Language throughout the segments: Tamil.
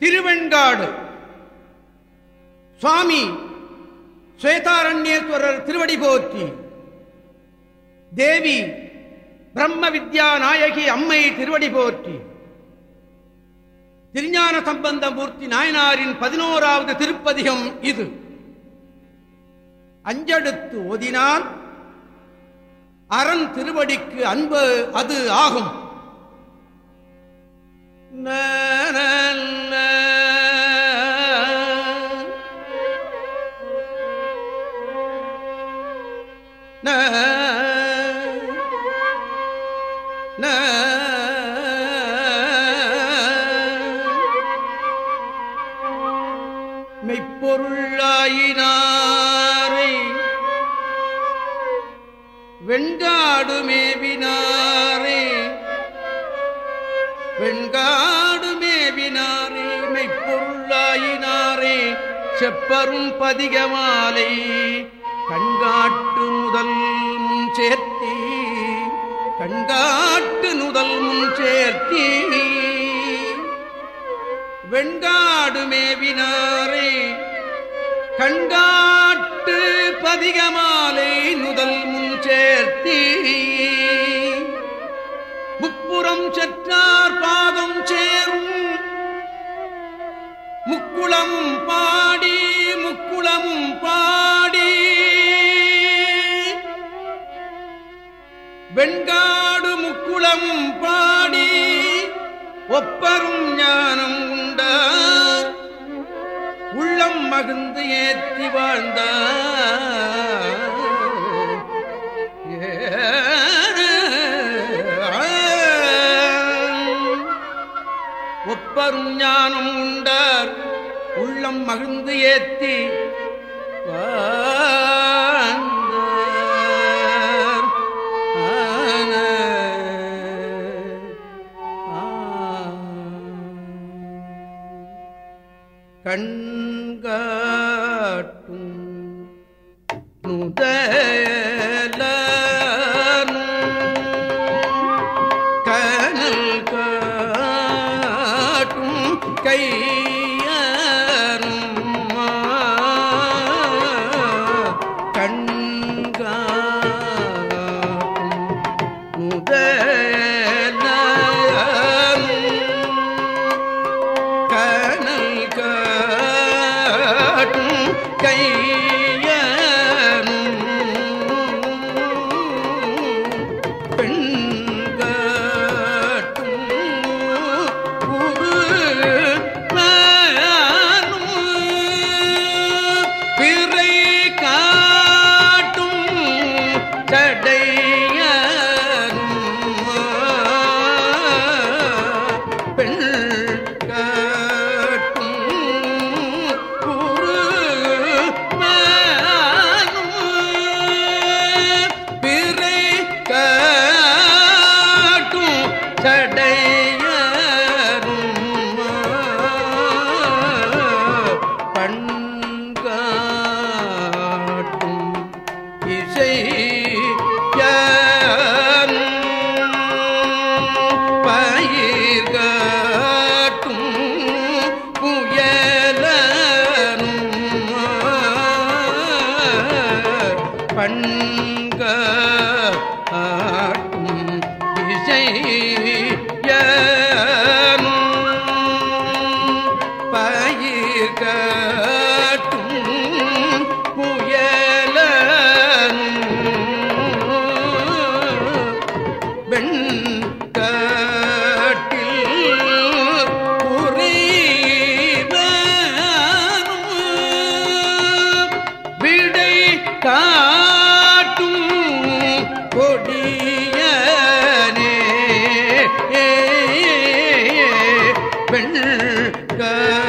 திருவெண்காடு. சுவாமி ஸ்வேதாரண்யேஸ்வரர் திருவடி போற்றி. தேவி பிரம்ம வித்யா நாயகி அம்மை திருவடி போற்றி. திருஞான சம்பந்தமூர்த்தி நாயனாரின் பதினோராவது திருப்பதிகம் இது. அஞ்சடுத்து ஓதினால் அரண் திருவடிக்கு அன்பு அது ஆகும். மெய்ப்பொருளாயினாரை செப்பரும் பதிக மாலை கண்காட்டு முதல் முன் சேர்த்தி கண்காட்டு முதல் முன் சேர்த்தி. வெண்காடு மேவினாரே கண்காட்டு பதிக மாலை முதல் முன் சேர்த்தி. முப்புறம் செற்றார் பாதம் சேரும் வெண்காடு முக்குளமும் பாடி ஒப்பரும் ஞானம் உண்டார். உள்ளம் மகிழ்ந்து ஏற்றி வாழ்ந்த ஒப்பரும் ஞானம் உண்டார். உள்ளம் மகிழ்ந்து ஏற்றி வா காட்டும் வெண்காட்டில்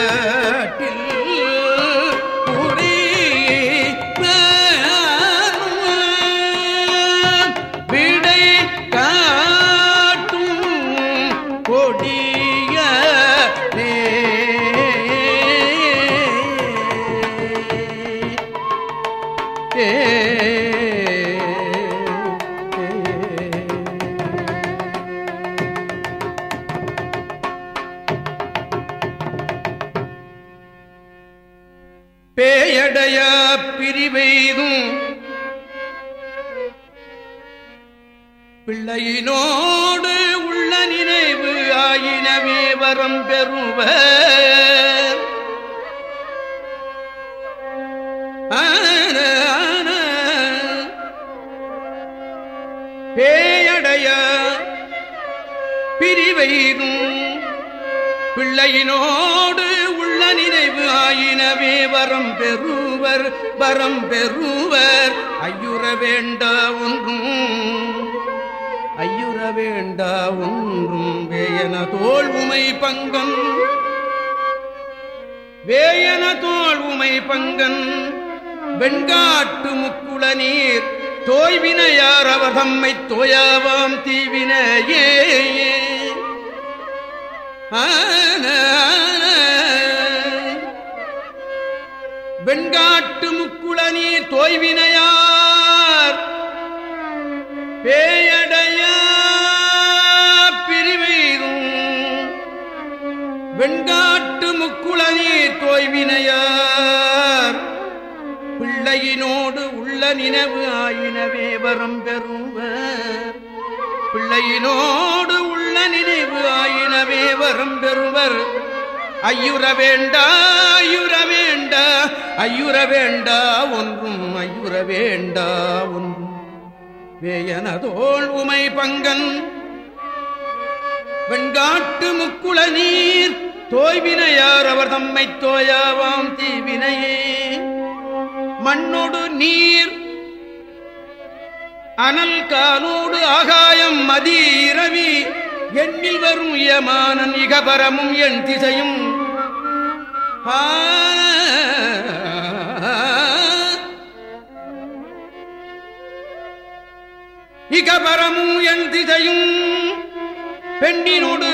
பேயடைய பிரிவெய்தும் பிள்ளையினோடு உள்ள நினைவு ஆயினவே வரம் பெறுவர். பேயடைய பிரிவெய்தும் பிள்ளையினோடு உள்ள நினைவு ஆயினவே வரம் பெறுவர் வரம் பெறுவர். ஐயுற வேண்டா ஒன்றும் ஐயுற வேண்டா ஒன்றும். வேயன தோல் உமை பங்கன் வேயன தோல் உமை பங்கன். வெண்காட்டு முக்குள நீர் தோய்வினையார் அவர் தம்மை தோயாவாம் தீவினையே. நினைவு ஆயினவே வரம் பெறுவர். பிள்ளையினோடு உள்ள நினைவு ஆயினவே வரம் பெறுவர். ஐயுற வேண்டா ஐயுற வேண்டா ஐயுற வேண்டா ஒன்றும் ஐயுற வேண்டா ஒன்றும். வேயனதோள் உமை பங்கன் வெண்காட்டு முக்குள நீர் தோய்வினையார் அவர் தம்மை தோயாவாம் தீவினையே. மண்ணோடு நீர் அனல் காலோடு ஆகாயம் மதி இரவி எண்ணில் வரும் யமானன் இகபரமும் என் திசையும். இகபரமும் என் திசையும். பெண்ணினோடு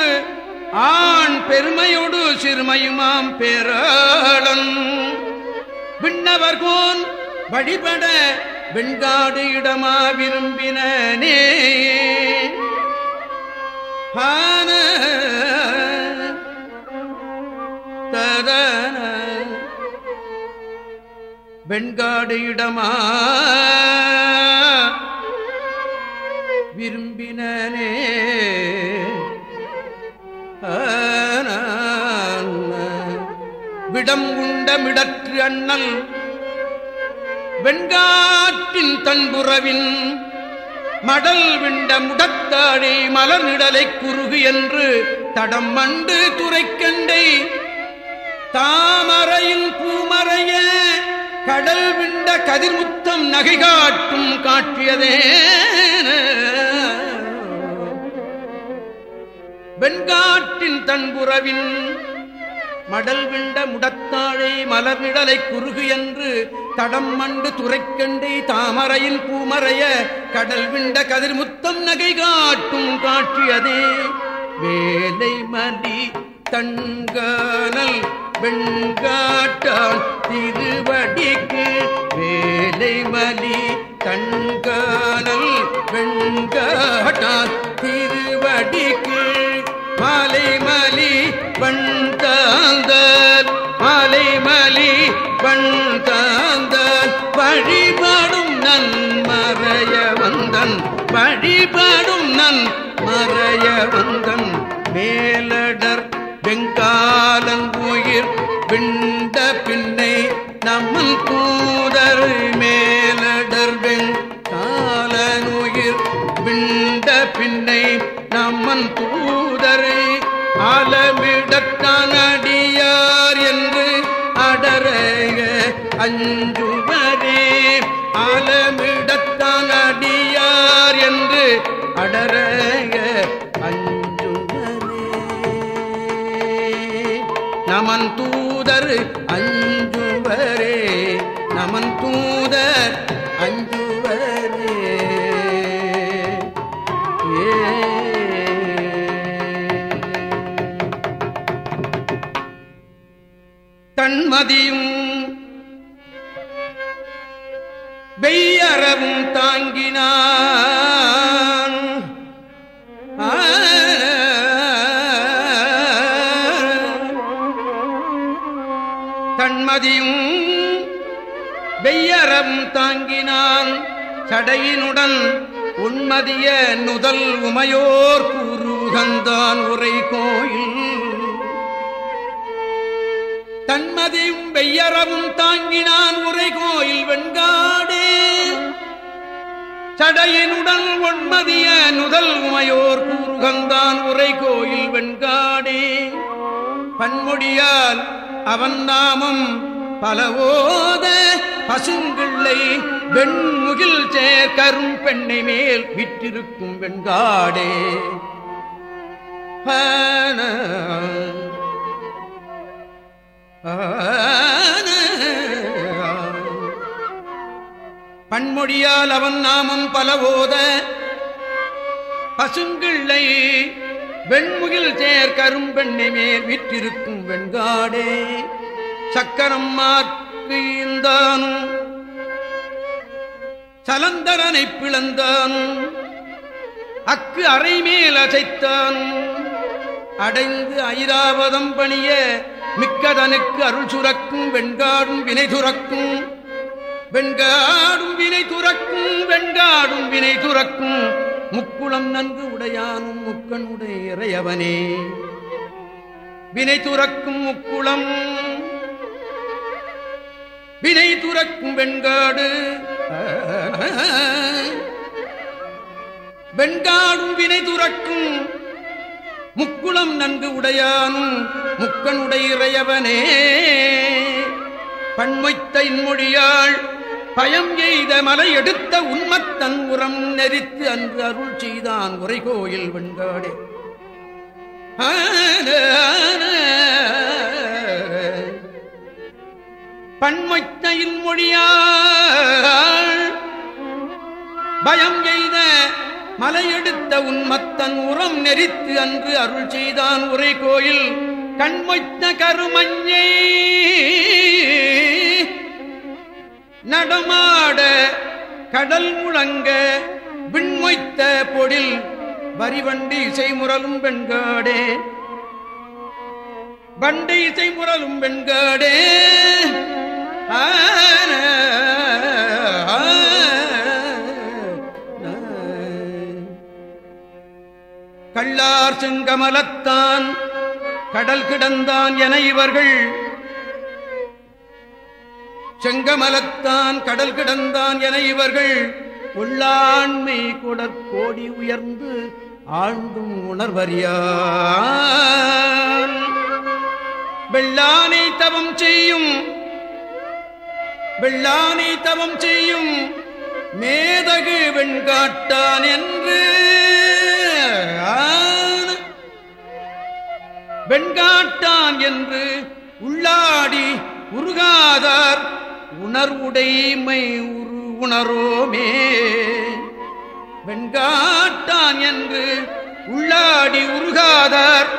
ஆண் பெருமையோடு சிறுமையுமாம் பேராளன். விண்ணவர்கோன் வழிபட வெண்காடு இடமா விரும்பினே ஆன ததன வெண்காடு இடமா விரும்பினே விடம் உண்டமிடற்று அண்ணல் வெண்காற்றின் தன்புறவின் மடல் விண்ட முடத்தாழை மலர்நிடலை குறுகு என்று தடம் மண்டு துறைக்கண்டை தாமரையின் பூமறைய கடல் விண்ட கதிர்முத்தம் நகை காட்டும் காட்டியதே. வெண்காட்டின் தன்புறவின் மடல் விண்ட முடத்தாழை மலர்நிடலை குறுகு என்று தடம் மண்டு துரைக்கண்டை தாமரையில் பூமறைய கடல் விண்ட கதிர்முத்தம் நகை காட்டும் காட்சியதே. வேலை மலி தன்கானல் வெண்காட்டால் திருவடிக்கு வேலை மலி தன்கானல் வெண்காட்டால் திருவடிக்கு மாலை மலி வந்தாந்தல் வழிபடும் நன் மறைய வந்தன் மேலடர் வெங்காலன் உயிர் விண்ட அடரைய அஞ்சுவரே. நமன் தூதர் அஞ்சுவரே. நமன் தூதர் அஞ்சுவரே. தன்மதியும் வெய்யறவும் தாங்கினார். தன்மதியும் வெய்யறம் தாங்கினான் சடையினுடன் உண்மதிய நுதல் உமையோர் கூறுகந்தான் உரை கோயில் தன்மதியும் வெய்யறவும் தாங்கினான் உரை கோயில் வெண்காடே. சடையினுடன் ஒன்மதிய நுதல் உமையோர் கூறுகந்தான் உரை கோயில் வெண்காடே. பன்மொழியால் அவன் நாமம் பலவோத பசுங்கிள்ளை வெண்முகில் சேர்க்கரும் பெண்ணை மேல் விற்றிருக்கும் வெண்காடே. ஆன பன்மொழியால் அவன் நாமம் பலவோத பசுங்கிள்ளை வெண்முகில் சேர் கரும்பெண்ணை மேல் விற்றிருக்கும் வெண்காடே. சக்கரம் மாற்கு ஈந்தானும் சலந்தரனை பிளந்தானும். அக்கு அறைமேல் அசைத்தானும். அடைந்து ஐராவதம் பணிய மிக்கதனுக்கு அருள் சுரக்கும் வெண்காடும் வினை துறக்கும். வெண்காடும் வினை துறக்கும் வெண்காடும் வினை துறக்கும். முக்குளம் நன்கு உடையானும் முக்கனுடைய இறையவனே வினை துறக்கும் முக்குளம் வினை துறக்கும் வெண்காடு. வெண்காடும் வினை துறக்கும் முக்குளம் நன்கு உடையானும் முக்கனுடைய இறையவனே. பன்மொய்த்த இன்மொழியாள் பயம் எய்த மலை எடுத்த உண்மத்தங்குரம் நெறித்து அன்று அருள் செய்தான் உரை கோயில் வெண்காடே பன்மொத்தையில் மொழியாள் பயம் எய்த மலையெடுத்த உன்மத்தன் உரம் நெறித்து அன்று அருள் செய்தான் உரை கோயில். கண்மொத்த கருமஞ்சை நடமாட கடல் முழங்க விண்மொய்த்த பொடில் வரிவண்டி இசை முரலும் பெண்காடே வண்டி இசை முரலும் பெண்காடே கள்ளார் செங்கமலத்தான் கடல் கிடந்தான் என இவர்கள். செங்கமலத்தான் கடல் கிடந்தான் என இவர்கள். உள்ளாண்மை குடற்கோடி உயர்ந்து ஆழ்ந்தும் உணர்வறியான் வெள்ளானை தவம் செய்யும் வெள்ளானை தவம் செய்யும் மேதகு வெண்காட்டான் என்று. வெண்காட்டான் என்று உள்ளாடி உருகாதார் உணர்வுடைமை உரு உணரோமே வெண்காட்டான் என்று உள்ளாடி உருகாதார்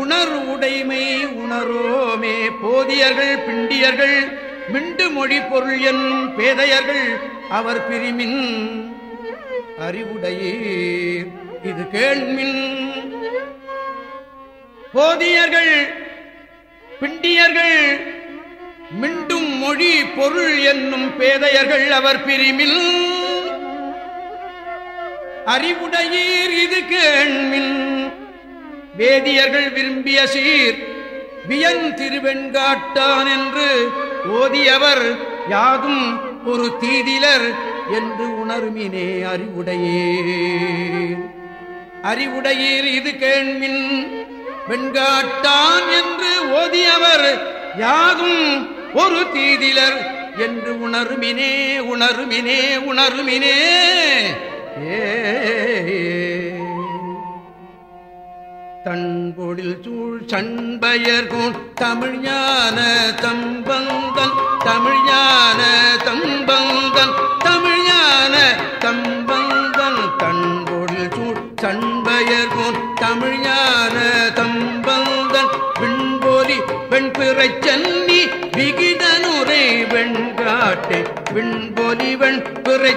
உணர்வுடைமை உணரோமே. போதியர்கள் பிண்டியர்கள் மிண்டு மொழி பொருள் என்னும் பேதையர்கள் அவர் பிரிமின். அறிவுடையீர் இது கேள்மின். போதியர்கள் பிண்டியர்கள் மிண்டும் மொழி பொருள் என்னும் பேதையர்கள் அவர் பிரிமில் அறிவுடையீர் இது கேள்மின். வேதியர்கள் விரும்பிய சீர் வியன் திருவெண்காட்டான் என்று ஓதியவர் யாதும் ஒரு தீதிலர் என்று உணர்மினே அறிவுடையீர் அறிவுடையீர் இது கேள்மின் வெண்காட்டான் என்று ஓதியவர் யாதும் ஒரு தீதிலர் என்று உணர்மினே உணர்மினே உணர்மினே. ஏ தன்பொழில் சூழ் சண்பயர் தமிழ் ஞான தம்பந்தன் தமிழ் ஞான தம்பந்தன் தமிழ் ஞான தம்பந்தன் தன்பொழில் சூழ் சண்பயர் தமிழ் ஞான தம்பந்தன் விண்பொலி வெண்பிறை சென்னி விகிதனுரை வெண்காட்டை விண்பொலிவன் வெண்பிறை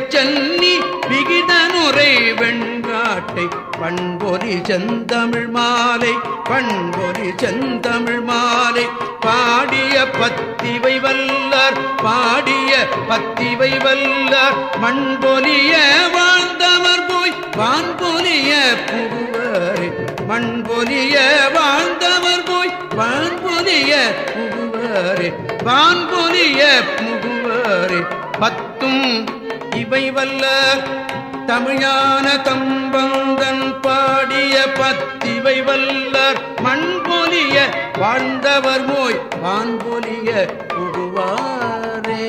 விகிதனுரை வெண்காட்டை பண்பொலி செந்தமிழ் மாலை பண்பொலி செந்தமிழ் மாலை. பாடிய பத்திவை வல்லார் பாடிய பத்திவை வல்லார். மண்பொலிய வாழ்ந்தவர் போய் வான்பொலிய புகுவரே. மண்பொலிய வாழ்ந்தவர் போய் வான்பொலிய புகுவர். முகுவரே வான்பொலிய முகுவரே பத்தும் இவை வல்ல தமிழான தம்பந்தன் பாடிய பத்திவை வல்லர் மண் பொலிய வாழ்ந்தவர் மோய் வான்பொலிய புகுவாரே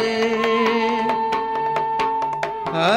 ஆ